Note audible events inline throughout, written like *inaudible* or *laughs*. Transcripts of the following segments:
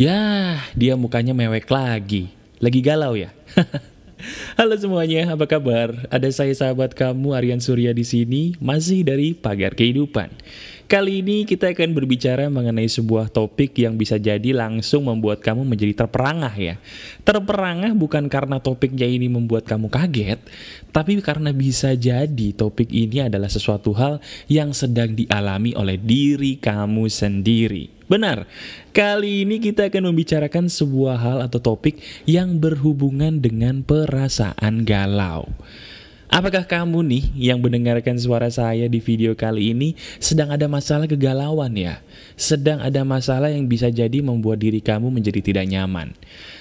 Ya, dia mukanya mewek lagi. Lagi galau ya? *laughs* Halo semuanya, apa kabar? Ada saya sahabat kamu Aryan Surya di sini, masih dari Pagar Kehidupan. Kali ini kita akan berbicara mengenai sebuah topik yang bisa jadi langsung membuat kamu menjadi terperangah ya. Terperangah bukan karena topiknya ini membuat kamu kaget, tapi karena bisa jadi topik ini adalah sesuatu hal yang sedang dialami oleh diri kamu sendiri. Benar, kali ini kita akan membicarakan sebuah hal atau topik yang berhubungan dengan perasaan galau. Apakah kamu nih yang mendengarkan suara saya di video kali ini sedang ada masalah kegalauan ya? Sedang ada masalah yang bisa jadi membuat diri kamu menjadi tidak nyaman.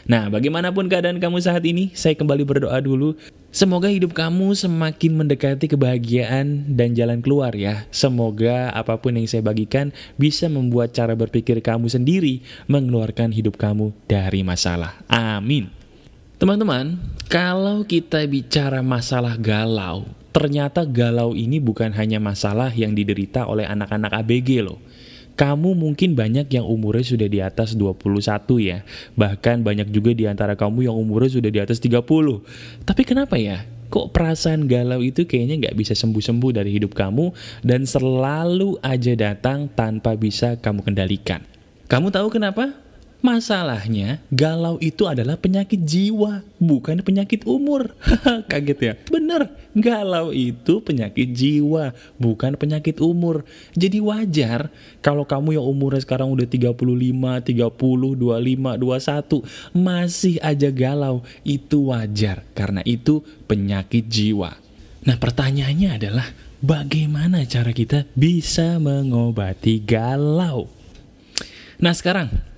Nah, bagaimanapun keadaan kamu saat ini, saya kembali berdoa dulu. Semoga hidup kamu semakin mendekati kebahagiaan dan jalan keluar ya. Semoga apa pun yang saya bagikan bisa membuat cara berpikir kamu sendiri mengeluarkan hidup kamu dari masalah. Amin. Teman-teman, kalau kita bicara masalah galau, ternyata galau ini bukan hanya masalah yang diderita oleh anak-anak ABG loh. Kamu mungkin banyak yang umurnya sudah di atas 21 ya. Bahkan banyak juga di antara kamu yang umurnya sudah di atas 30. Tapi kenapa ya? Kok perasaan galau itu kayaknya nggak bisa sembuh-sembuh dari hidup kamu dan selalu aja datang tanpa bisa kamu kendalikan. Kamu tahu kenapa? Masalahnya, galau itu adalah penyakit jiwa, bukan penyakit umur. *laughs* Kaget ya? Bener, galau itu penyakit jiwa, bukan penyakit umur. Jadi wajar kalau kamu yang umurnya sekarang udah 35, 30, 25, 21, masih aja galau. Itu wajar, karena itu penyakit jiwa. Nah pertanyaannya adalah, bagaimana cara kita bisa mengobati galau? Nah sekarang,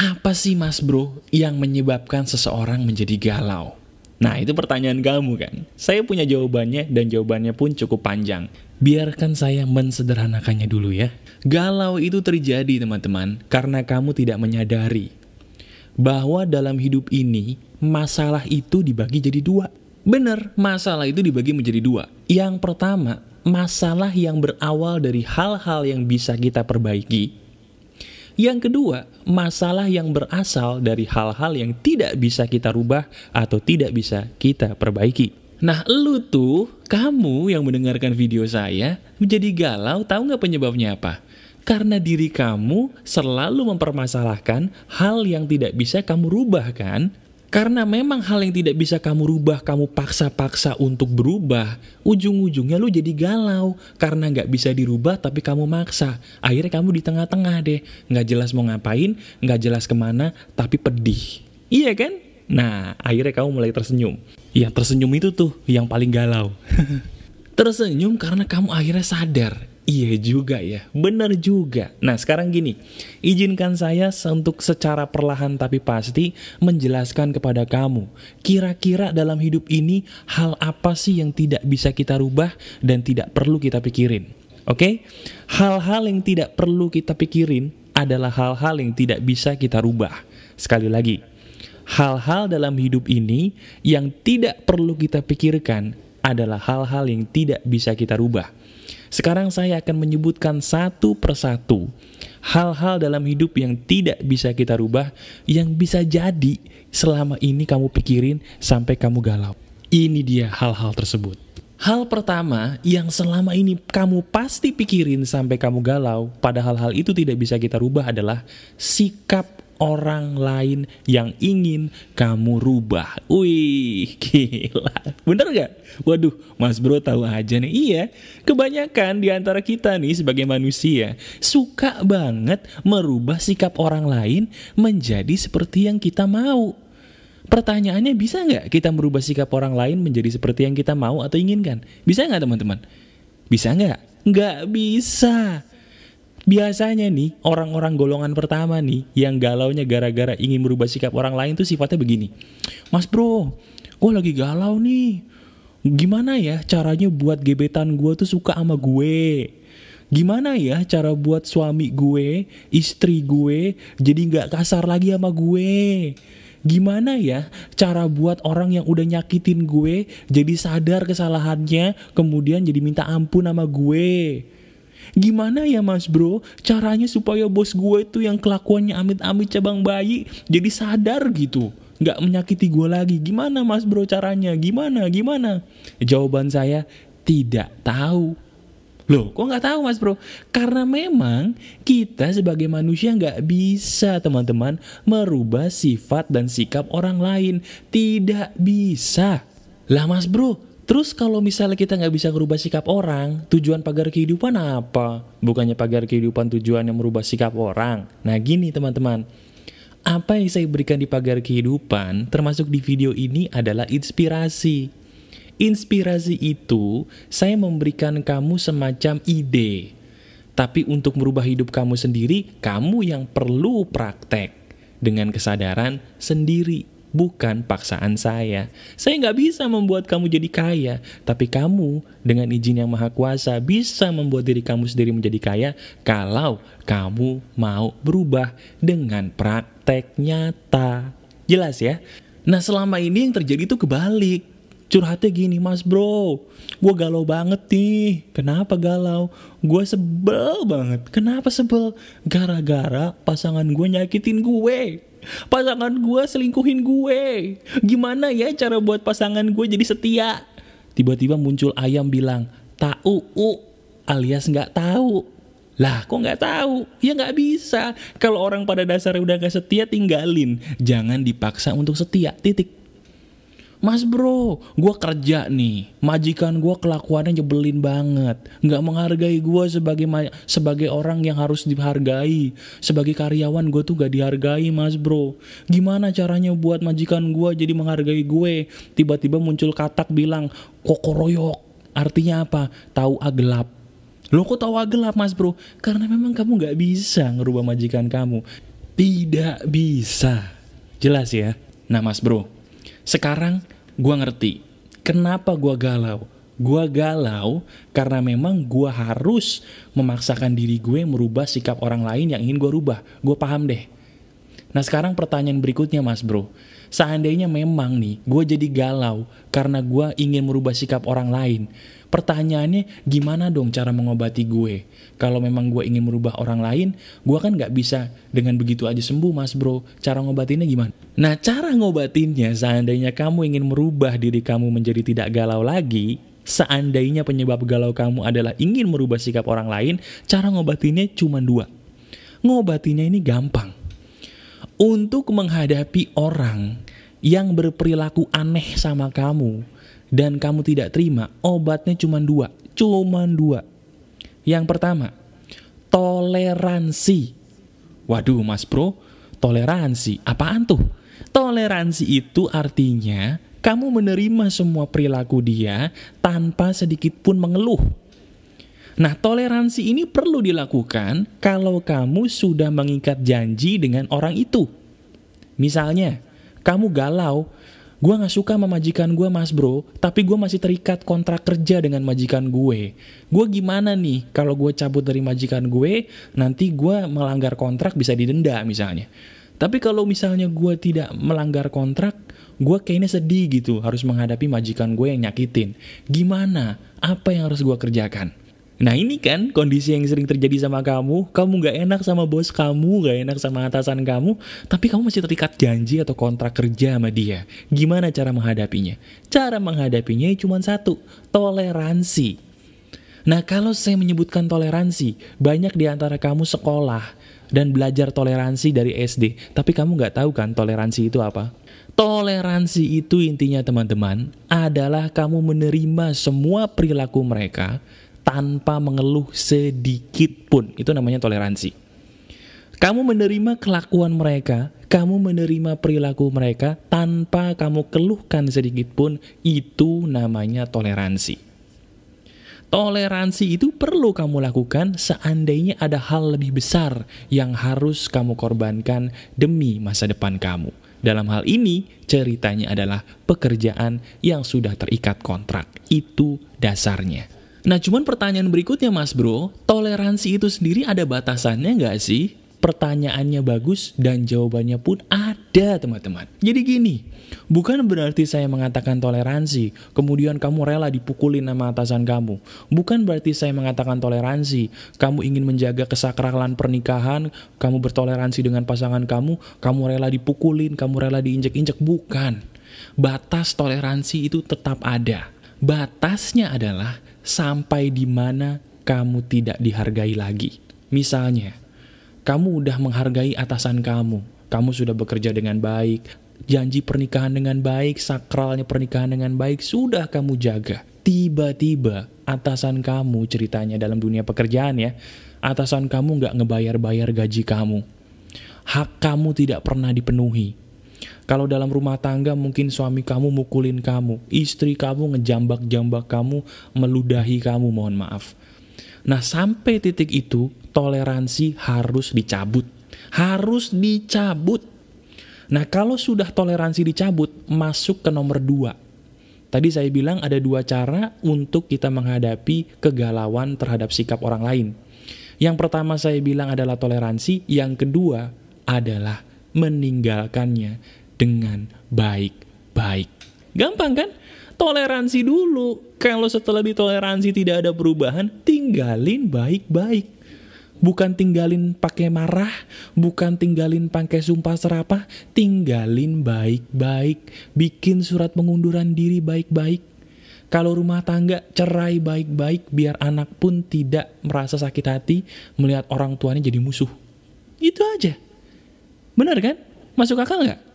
apa sih mas bro yang menyebabkan seseorang menjadi galau? Nah itu pertanyaan kamu kan? Saya punya jawabannya dan jawabannya pun cukup panjang. Biarkan saya mensederhanakannya dulu ya. Galau itu terjadi teman-teman karena kamu tidak menyadari bahwa dalam hidup ini masalah itu dibagi jadi dua. Benar, masalah itu dibagi menjadi dua. Yang pertama, masalah yang berawal dari hal-hal yang bisa kita perbaiki yang kedua, masalah yang berasal dari hal-hal yang tidak bisa kita rubah atau tidak bisa kita perbaiki. Nah, lu tuh, kamu yang mendengarkan video saya, menjadi galau, tahu nggak penyebabnya apa? Karena diri kamu selalu mempermasalahkan hal yang tidak bisa kamu rubah kan? Karena memang hal yang tidak bisa kamu rubah, kamu paksa-paksa untuk berubah, ujung-ujungnya lu jadi galau. Karena nggak bisa dirubah tapi kamu maksa. Akhirnya kamu di tengah-tengah deh. Nggak jelas mau ngapain, nggak jelas ke mana, tapi pedih. Iya kan? Nah, akhirnya kamu mulai tersenyum. Yang tersenyum itu tuh yang paling galau. *laughs* tersenyum karena kamu akhirnya sadar Iya juga ya, benar juga. Nah sekarang gini, izinkan saya untuk secara perlahan tapi pasti menjelaskan kepada kamu, kira-kira dalam hidup ini hal apa sih yang tidak bisa kita rubah dan tidak perlu kita pikirin. Oke? Okay? Hal-hal yang tidak perlu kita pikirin adalah hal-hal yang tidak bisa kita rubah. Sekali lagi, hal-hal dalam hidup ini yang tidak perlu kita pikirkan adalah hal-hal yang tidak bisa kita rubah. Sekarang saya akan menyebutkan satu persatu hal-hal dalam hidup yang tidak bisa kita rubah, yang bisa jadi selama ini kamu pikirin sampai kamu galau. Ini dia hal-hal tersebut. Hal pertama yang selama ini kamu pasti pikirin sampai kamu galau, padahal hal itu tidak bisa kita rubah adalah sikap orang lain yang ingin kamu rubah. Wih, gila. Bener gak? Waduh, Mas Bro tahu aja nih. Iya, kebanyakan di antara kita nih sebagai manusia suka banget merubah sikap orang lain menjadi seperti yang kita mau. Pertanyaannya bisa nggak kita merubah sikap orang lain menjadi seperti yang kita mau atau inginkan? Bisa nggak teman-teman? Bisa nggak? Nggak bisa. Biasanya nih, orang-orang golongan pertama nih, yang galaunya gara-gara ingin merubah sikap orang lain tuh sifatnya begini. Mas bro, gue lagi galau nih. Gimana ya caranya buat gebetan gue tuh suka sama gue? Gimana ya cara buat suami gue, istri gue, jadi gak kasar lagi sama gue? Gimana ya cara buat orang yang udah nyakitin gue jadi sadar kesalahannya, kemudian jadi minta ampun sama gue? Gimana ya mas bro caranya supaya bos gue itu yang kelakuannya amit-amit cabang bayi jadi sadar gitu. Gak menyakiti gue lagi. Gimana mas bro caranya? Gimana? Gimana? Jawaban saya tidak tahu. Loh, kok nggak tahu mas bro? Karena memang kita sebagai manusia nggak bisa teman-teman merubah sifat dan sikap orang lain. Tidak bisa. Lah mas bro, terus kalau misalnya kita nggak bisa merubah sikap orang, tujuan pagar kehidupan apa? Bukannya pagar kehidupan tujuan yang merubah sikap orang. Nah gini teman-teman, apa yang saya berikan di pagar kehidupan, termasuk di video ini adalah inspirasi Inspirasi itu saya memberikan kamu semacam ide. Tapi untuk merubah hidup kamu sendiri, kamu yang perlu praktek dengan kesadaran sendiri, bukan paksaan saya. Saya nggak bisa membuat kamu jadi kaya, tapi kamu dengan izin yang maha kuasa bisa membuat diri kamu sendiri menjadi kaya kalau kamu mau berubah dengan praktek nyata. Jelas ya? Nah selama ini yang terjadi itu kebalik. Curhatnya gini mas bro gue galau banget nih. Kenapa galau? Gue sebel banget. Kenapa sebel? Gara-gara pasangan gue nyakitin gue pasangan gue selingkuhin gue gimana ya cara buat pasangan gue jadi setia tiba-tiba muncul ayam bilang tahu alias nggak tahu lah kok nggak tahu? Ya nggak bisa. Kalau orang pada dasarnya udah gak setia tinggalin. Jangan dipaksa untuk setia. Titik. Mas bro, gue kerja nih, majikan gue kelakuannya nyebelin banget, nggak menghargai gue sebagai sebagai orang yang harus dihargai, sebagai karyawan gue tuh gak dihargai mas bro. Gimana caranya buat majikan gue jadi menghargai gue? Tiba-tiba muncul katak bilang kokoroyok, artinya apa? Tahu agelap. Lo kok tahu agelap mas bro? Karena memang kamu gak bisa ngerubah majikan kamu. Tidak bisa. Jelas ya? Nah mas bro, sekarang gue ngerti kenapa gue galau. Gue galau karena memang gue harus memaksakan diri gue merubah sikap orang lain yang ingin gue rubah. Gue paham deh. Nah sekarang pertanyaan berikutnya mas bro. Seandainya memang nih gue jadi galau karena gue ingin merubah sikap orang lain. Pertanyaannya gimana dong cara mengobati gue? Kalau memang gue ingin merubah orang lain, gue kan gak bisa dengan begitu aja sembuh mas bro. Cara ngobatinnya gimana? Nah cara ngobatinnya seandainya kamu ingin merubah diri kamu menjadi tidak galau lagi, seandainya penyebab galau kamu adalah ingin merubah sikap orang lain, cara ngobatinnya cuma dua. Ngobatinnya ini gampang. Untuk menghadapi orang yang berperilaku aneh sama kamu, dan kamu tidak terima, obatnya cuma dua. Cuma dua. Yang pertama, toleransi. Waduh mas bro, toleransi. Apaan tuh? Toleransi itu artinya kamu menerima semua perilaku dia tanpa sedikit pun mengeluh. Nah, toleransi ini perlu dilakukan kalau kamu sudah mengikat janji dengan orang itu. Misalnya, kamu galau Gue gak suka sama majikan gue mas bro, tapi gue masih terikat kontrak kerja dengan majikan gue. Gue gimana nih kalau gue cabut dari majikan gue, nanti gue melanggar kontrak bisa didenda misalnya. Tapi kalau misalnya gue tidak melanggar kontrak, gue kayaknya sedih gitu harus menghadapi majikan gue yang nyakitin. Gimana? Apa yang harus gue kerjakan? Nah ini kan kondisi yang sering terjadi sama kamu, kamu gak enak sama bos kamu, gak enak sama atasan kamu, tapi kamu masih terikat janji atau kontrak kerja sama dia. Gimana cara menghadapinya? Cara menghadapinya cuma satu, toleransi. Nah kalau saya menyebutkan toleransi, banyak di antara kamu sekolah dan belajar toleransi dari SD, tapi kamu gak tahu kan toleransi itu apa? Toleransi itu intinya teman-teman adalah kamu menerima semua perilaku mereka tanpa mengeluh sedikit pun. Itu namanya toleransi. Kamu menerima kelakuan mereka, kamu menerima perilaku mereka tanpa kamu keluhkan sedikit pun, itu namanya toleransi. Toleransi itu perlu kamu lakukan seandainya ada hal lebih besar yang harus kamu korbankan demi masa depan kamu. Dalam hal ini, ceritanya adalah pekerjaan yang sudah terikat kontrak. Itu dasarnya. Nah cuman pertanyaan berikutnya mas bro, toleransi itu sendiri ada batasannya nggak sih? Pertanyaannya bagus dan jawabannya pun ada teman-teman. Jadi gini, bukan berarti saya mengatakan toleransi, kemudian kamu rela dipukulin sama atasan kamu. Bukan berarti saya mengatakan toleransi, kamu ingin menjaga kesakralan pernikahan, kamu bertoleransi dengan pasangan kamu, kamu rela dipukulin, kamu rela diinjek-injek. Bukan. Batas toleransi itu tetap ada. Batasnya adalah sampai di mana kamu tidak dihargai lagi. Misalnya, kamu udah menghargai atasan kamu, kamu sudah bekerja dengan baik, janji pernikahan dengan baik, sakralnya pernikahan dengan baik, sudah kamu jaga. Tiba-tiba atasan kamu ceritanya dalam dunia pekerjaan ya, atasan kamu nggak ngebayar-bayar gaji kamu. Hak kamu tidak pernah dipenuhi. Kalau dalam rumah tangga mungkin suami kamu mukulin kamu, istri kamu ngejambak-jambak kamu, meludahi kamu, mohon maaf. Nah sampai titik itu, toleransi harus dicabut harus dicabut. Nah, kalau sudah toleransi dicabut, masuk ke nomor dua. Tadi saya bilang ada dua cara untuk kita menghadapi kegalauan terhadap sikap orang lain. Yang pertama saya bilang adalah toleransi, yang kedua adalah meninggalkannya dengan baik-baik. Gampang kan? Toleransi dulu. Kalau setelah ditoleransi tidak ada perubahan, tinggalin baik-baik. Bukan tinggalin pakai marah, bukan tinggalin pakai sumpah serapah, tinggalin baik-baik, bikin surat pengunduran diri baik-baik. Kalau rumah tangga cerai baik-baik biar anak pun tidak merasa sakit hati melihat orang tuanya jadi musuh. Itu aja. Benar kan? Masuk akal nggak?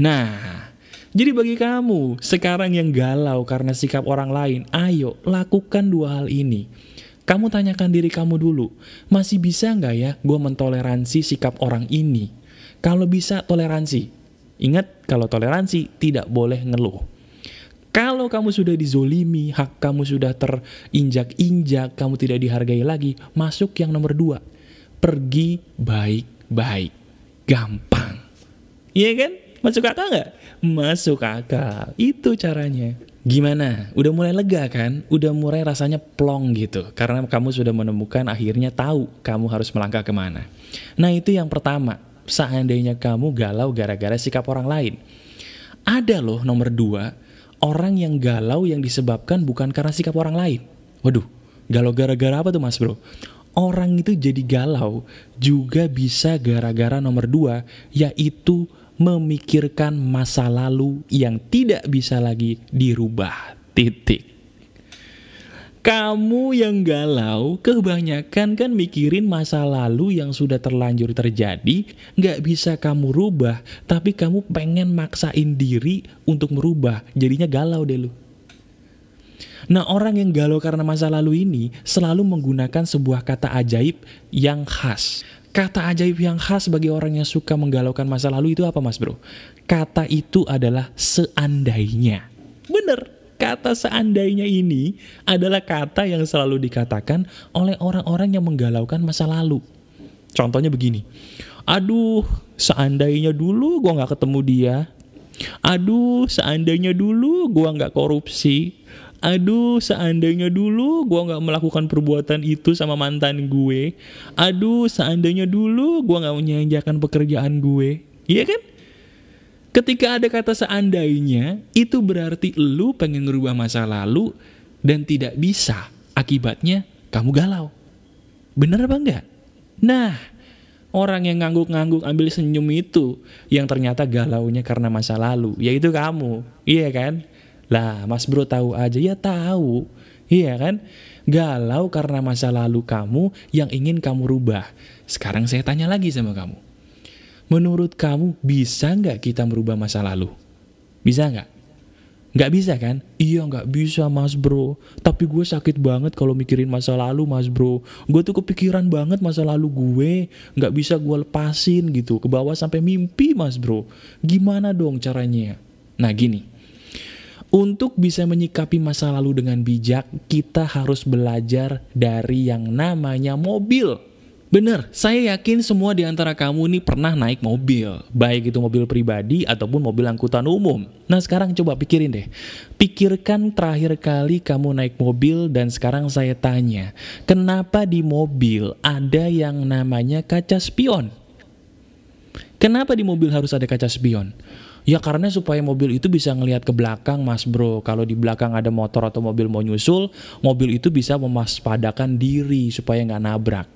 Nah, jadi bagi kamu sekarang yang galau karena sikap orang lain, ayo lakukan dua hal ini kamu tanyakan diri kamu dulu, masih bisa nggak ya gue mentoleransi sikap orang ini? Kalau bisa toleransi. Ingat, kalau toleransi tidak boleh ngeluh. Kalau kamu sudah dizolimi, hak kamu sudah terinjak-injak, kamu tidak dihargai lagi, masuk yang nomor dua. Pergi baik-baik. Gampang. Iya kan? Masuk akal nggak? Masuk akal. Itu caranya. Gimana? Udah mulai lega kan? Udah mulai rasanya plong gitu. Karena kamu sudah menemukan akhirnya tahu kamu harus melangkah ke mana. Nah itu yang pertama. Seandainya kamu galau gara-gara sikap orang lain. Ada loh nomor dua, orang yang galau yang disebabkan bukan karena sikap orang lain. Waduh, galau gara-gara apa tuh mas bro? Orang itu jadi galau juga bisa gara-gara nomor dua, yaitu memikirkan masa lalu yang tidak bisa lagi dirubah. Titik. Kamu yang galau, kebanyakan kan mikirin masa lalu yang sudah terlanjur terjadi, nggak bisa kamu rubah, tapi kamu pengen maksain diri untuk merubah, jadinya galau deh lu. Nah orang yang galau karena masa lalu ini selalu menggunakan sebuah kata ajaib yang khas. Kata ajaib yang khas bagi orang yang suka menggalaukan masa lalu itu apa mas bro? Kata itu adalah seandainya. Bener, kata seandainya ini adalah kata yang selalu dikatakan oleh orang-orang yang menggalaukan masa lalu. Contohnya begini, aduh seandainya dulu gue gak ketemu dia, aduh seandainya dulu gue gak korupsi, Aduh, seandainya dulu gue gak melakukan perbuatan itu sama mantan gue. Aduh, seandainya dulu gue gak menyanyikan pekerjaan gue. Iya kan? Ketika ada kata seandainya, itu berarti lu pengen ngerubah masa lalu dan tidak bisa. Akibatnya kamu galau. Bener apa enggak? Nah, orang yang ngangguk-ngangguk ambil senyum itu yang ternyata galaunya karena masa lalu, yaitu kamu. Iya kan? Lah, Mas Bro tahu aja ya tahu. Iya kan? Galau karena masa lalu kamu yang ingin kamu rubah. Sekarang saya tanya lagi sama kamu. Menurut kamu bisa nggak kita merubah masa lalu? Bisa nggak? Nggak bisa kan? Iya nggak bisa mas bro Tapi gue sakit banget kalau mikirin masa lalu mas bro Gue tuh kepikiran banget masa lalu gue Nggak bisa gue lepasin gitu Ke bawah sampai mimpi mas bro Gimana dong caranya? Nah gini untuk bisa menyikapi masa lalu dengan bijak, kita harus belajar dari yang namanya mobil. Bener, saya yakin semua di antara kamu ini pernah naik mobil, baik itu mobil pribadi ataupun mobil angkutan umum. Nah sekarang coba pikirin deh, pikirkan terakhir kali kamu naik mobil dan sekarang saya tanya, kenapa di mobil ada yang namanya kaca spion? Kenapa di mobil harus ada kaca spion? Ya karena supaya mobil itu bisa ngelihat ke belakang mas bro. Kalau di belakang ada motor atau mobil mau nyusul Mobil itu bisa memaspadakan diri supaya nggak nabrak.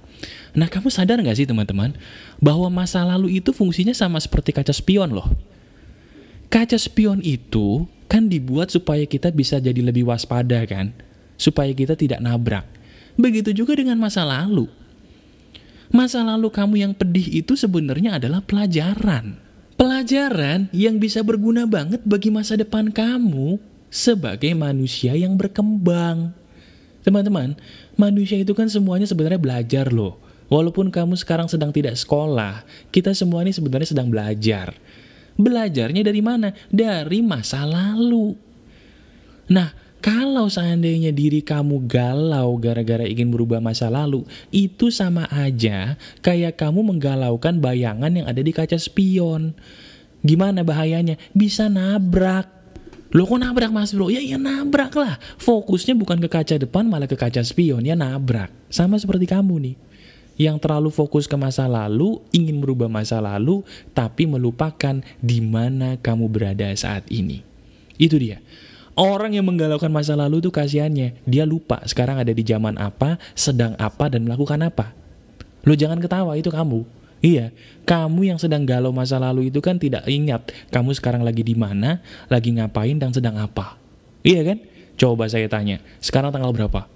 Nah kamu sadar nggak sih teman-teman Bahwa masa lalu itu fungsinya sama seperti kaca spion loh? Kaca spion itu kan dibuat supaya kita bisa jadi lebih waspada kan? Supaya kita tidak nabrak. Begitu juga dengan masa lalu. Masa lalu kamu yang pedih itu sebenarnya adalah pelajaran Pelajaran yang bisa berguna banget bagi masa depan kamu sebagai manusia yang berkembang. Teman-teman, manusia itu kan semuanya sebenarnya belajar loh. Walaupun kamu sekarang sedang tidak sekolah, kita semua ini sebenarnya sedang belajar. Belajarnya dari mana? Dari masa lalu. Nah, kalau seandainya diri kamu galau gara-gara ingin merubah masa lalu, itu sama aja kayak kamu menggalaukan bayangan yang ada di kaca spion. Gimana bahayanya? Bisa nabrak. Loh kok nabrak mas bro? Ya ya nabrak lah. Fokusnya bukan ke kaca depan malah ke kaca spion. Ya nabrak. Sama seperti kamu nih. Yang terlalu fokus ke masa lalu, ingin merubah masa lalu, tapi melupakan di mana kamu berada saat ini. Itu dia. Orang yang menggalaukan masa lalu tuh kasihannya, dia lupa sekarang ada di zaman apa, sedang apa, dan melakukan apa. Lo jangan ketawa, itu kamu. Iya, kamu yang sedang galau masa lalu itu kan tidak ingat kamu sekarang lagi di mana, lagi ngapain, dan sedang apa. Iya kan? Coba saya tanya, sekarang tanggal berapa?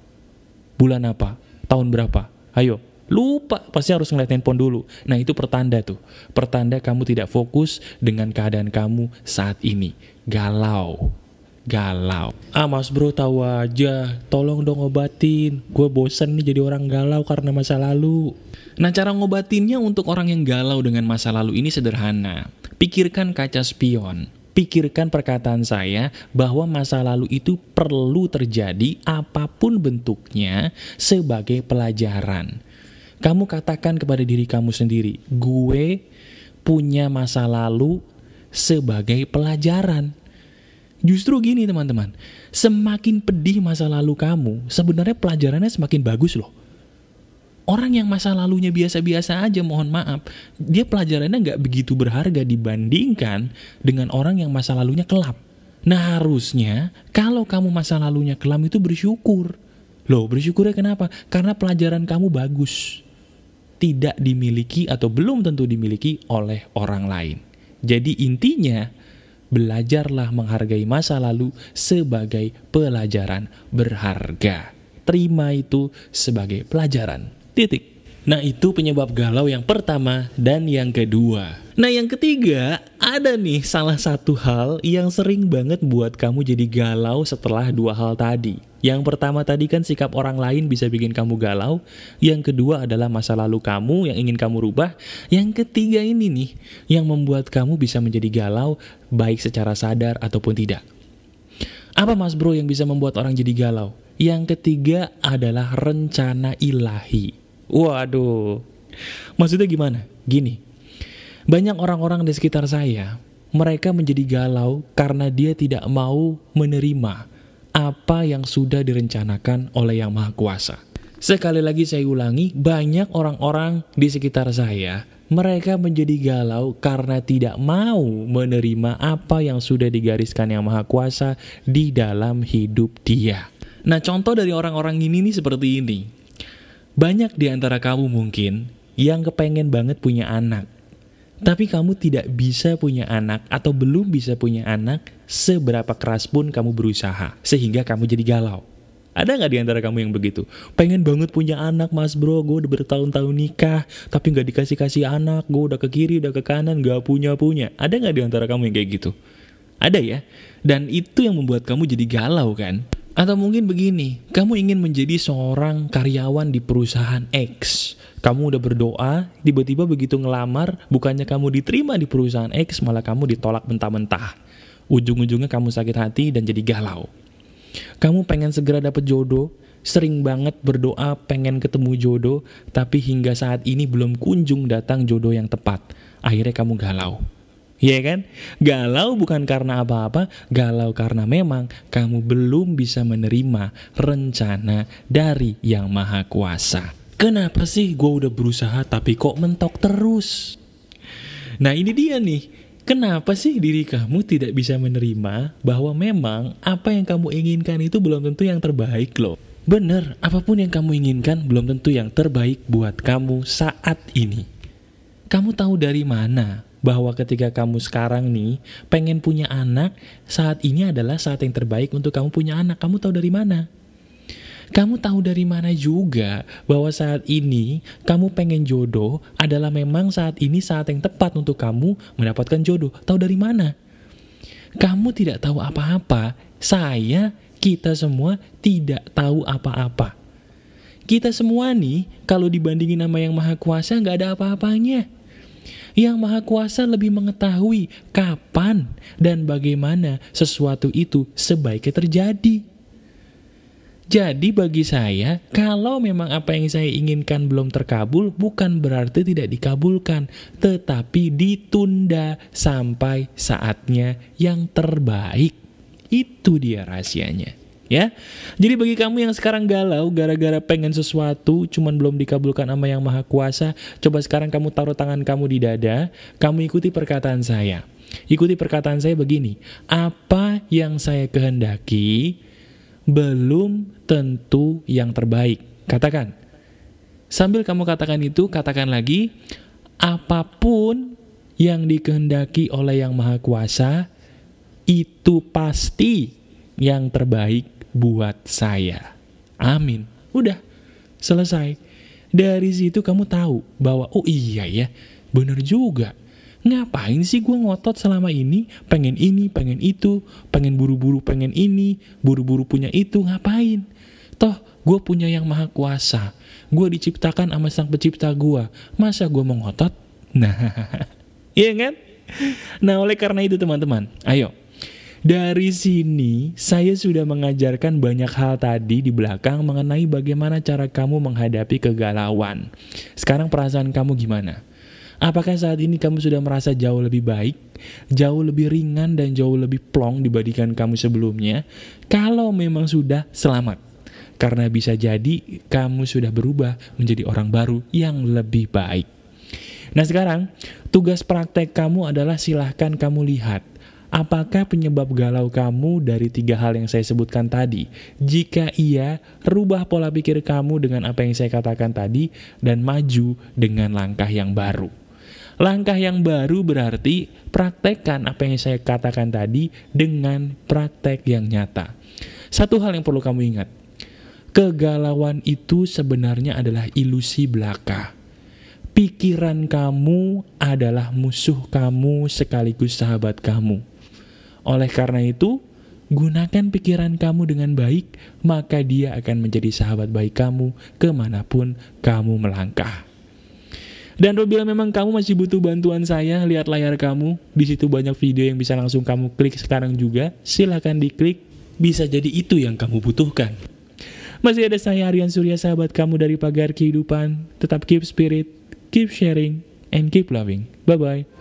Bulan apa? Tahun berapa? Ayo, lupa pasti harus ngeliat handphone dulu nah itu pertanda tuh pertanda kamu tidak fokus dengan keadaan kamu saat ini galau galau. Ah mas bro tahu aja, tolong dong obatin. Gue bosen nih jadi orang galau karena masa lalu. Nah cara ngobatinnya untuk orang yang galau dengan masa lalu ini sederhana. Pikirkan kaca spion. Pikirkan perkataan saya bahwa masa lalu itu perlu terjadi apa pun bentuknya sebagai pelajaran. Kamu katakan kepada diri kamu sendiri, gue punya masa lalu sebagai pelajaran. Justru gini teman-teman, semakin pedih masa lalu kamu, sebenarnya pelajarannya semakin bagus loh. Orang yang masa lalunya biasa-biasa aja, mohon maaf, dia pelajarannya nggak begitu berharga dibandingkan dengan orang yang masa lalunya kelap. Nah harusnya, kalau kamu masa lalunya kelam itu bersyukur. Loh bersyukurnya kenapa? Karena pelajaran kamu bagus. Tidak dimiliki atau belum tentu dimiliki oleh orang lain. Jadi intinya, belajarlah menghargai masa lalu sebagai pelajaran berharga. Terima itu sebagai pelajaran. Titik. Nah itu penyebab galau yang pertama dan yang kedua. Nah yang ketiga, ada nih salah satu hal yang sering banget buat kamu jadi galau setelah dua hal tadi. Yang pertama tadi kan sikap orang lain bisa bikin kamu galau. Yang kedua adalah masa lalu kamu yang ingin kamu rubah. Yang ketiga ini nih, yang membuat kamu bisa menjadi galau baik secara sadar ataupun tidak. Apa mas bro yang bisa membuat orang jadi galau? Yang ketiga adalah rencana ilahi. Waduh. Maksudnya gimana? Gini. Banyak orang-orang di sekitar saya, mereka menjadi galau karena dia tidak mau menerima apa yang sudah direncanakan oleh Yang Maha Kuasa. Sekali lagi saya ulangi, banyak orang-orang di sekitar saya, mereka menjadi galau karena tidak mau menerima apa yang sudah digariskan Yang Maha Kuasa di dalam hidup dia. Nah contoh dari orang-orang ini nih seperti ini. Banyak di antara kamu mungkin yang kepengen banget punya anak. Tapi kamu tidak bisa punya anak atau belum bisa punya anak seberapa keras pun kamu berusaha. Sehingga kamu jadi galau. Ada nggak di antara kamu yang begitu? Pengen banget punya anak mas bro, gue udah bertahun-tahun nikah, tapi nggak dikasih-kasih anak, gue udah ke kiri, udah ke kanan, nggak punya-punya. Ada nggak di antara kamu yang kayak gitu? Ada ya? Dan itu yang membuat kamu jadi galau kan? Atau mungkin begini, kamu ingin menjadi seorang karyawan di perusahaan X. Kamu udah berdoa, tiba-tiba begitu ngelamar, bukannya kamu diterima di perusahaan X, malah kamu ditolak mentah-mentah. Ujung-ujungnya kamu sakit hati dan jadi galau. Kamu pengen segera dapet jodoh, sering banget berdoa pengen ketemu jodoh, tapi hingga saat ini belum kunjung datang jodoh yang tepat. Akhirnya kamu galau. Ya kan? Galau bukan karena apa-apa, galau karena memang kamu belum bisa menerima rencana dari Yang Maha Kuasa. Kenapa sih gue udah berusaha tapi kok mentok terus? Nah ini dia nih, Kenapa sih diri kamu tidak bisa menerima bahwa memang apa yang kamu inginkan itu belum tentu yang terbaik loh? Bener, apa pun yang kamu inginkan belum tentu yang terbaik buat kamu saat ini. Kamu tahu dari mana bahwa ketika kamu sekarang nih pengen punya anak, saat ini adalah saat yang terbaik untuk kamu punya anak. Kamu tahu dari mana? Kamu tahu dari mana juga bahwa saat ini kamu pengen jodoh adalah memang saat ini saat yang tepat untuk kamu mendapatkan jodoh. Tahu dari mana? Kamu tidak tahu apa-apa. Saya, kita semua tidak tahu apa-apa. Kita semua nih, kalau dibandingin sama yang maha kuasa nggak ada apa-apanya. Yang maha kuasa lebih mengetahui kapan dan bagaimana sesuatu itu sebaiknya terjadi. Jadi bagi saya, kalau memang apa yang saya inginkan belum terkabul, bukan berarti tidak dikabulkan, tetapi ditunda sampai saatnya yang terbaik. Itu dia rahasianya. Ya, jadi bagi kamu yang sekarang galau gara-gara pengen sesuatu, cuman belum dikabulkan sama yang maha kuasa, coba sekarang kamu taruh tangan kamu di dada, kamu ikuti perkataan saya. Ikuti perkataan saya begini, apa yang saya kehendaki, belum tentu yang terbaik. Katakan. Sambil kamu katakan itu, katakan lagi, apa pun yang dikehendaki oleh Yang Maha Kuasa, itu pasti yang terbaik buat saya. Amin. Udah, selesai. Dari situ kamu tahu bahwa, oh iya ya, bener juga Ngapain sih gue ngotot selama ini? Pengen ini, pengen itu, pengen buru-buru pengen ini, buru-buru punya itu, ngapain? Toh, gue punya yang maha kuasa. Gue diciptakan sama sang pencipta gue. Masa gue mau ngotot? *laughs* Nah, iya kan? Nah, oleh karena itu teman-teman, ayo. Dari sini, saya sudah mengajarkan banyak hal tadi di belakang mengenai bagaimana cara kamu menghadapi kegalauan. Sekarang perasaan kamu gimana? Apakah saat ini kamu sudah merasa jauh lebih baik, jauh lebih ringan dan jauh lebih plong dibandingkan kamu sebelumnya? Kalau memang sudah, selamat. Karena bisa jadi kamu sudah berubah menjadi orang baru yang lebih baik. Nah sekarang, tugas praktek kamu adalah silahkan kamu lihat Apakah penyebab galau kamu dari tiga hal yang saya sebutkan tadi? Jika iya, rubah pola pikir kamu dengan apa yang saya katakan tadi dan maju dengan langkah yang baru. Langkah yang baru berarti praktekkan apa yang saya katakan tadi dengan praktek yang nyata. Satu hal yang perlu kamu ingat, kegalauan itu sebenarnya adalah ilusi belaka. Pikiran kamu adalah musuh kamu sekaligus sahabat kamu. Oleh karena itu, gunakan pikiran kamu dengan baik, maka dia akan menjadi sahabat baik kamu ke mana pun kamu melangkah. Dan apabila memang kamu masih butuh bantuan saya, lihat layar kamu. Di situ banyak video yang bisa langsung kamu klik sekarang juga. Silahkan diklik, bisa jadi itu yang kamu butuhkan. Masih ada saya Aryan Surya, sahabat kamu dari Pagar Kehidupan. Tetap keep spirit, keep sharing, and keep loving. Bye-bye.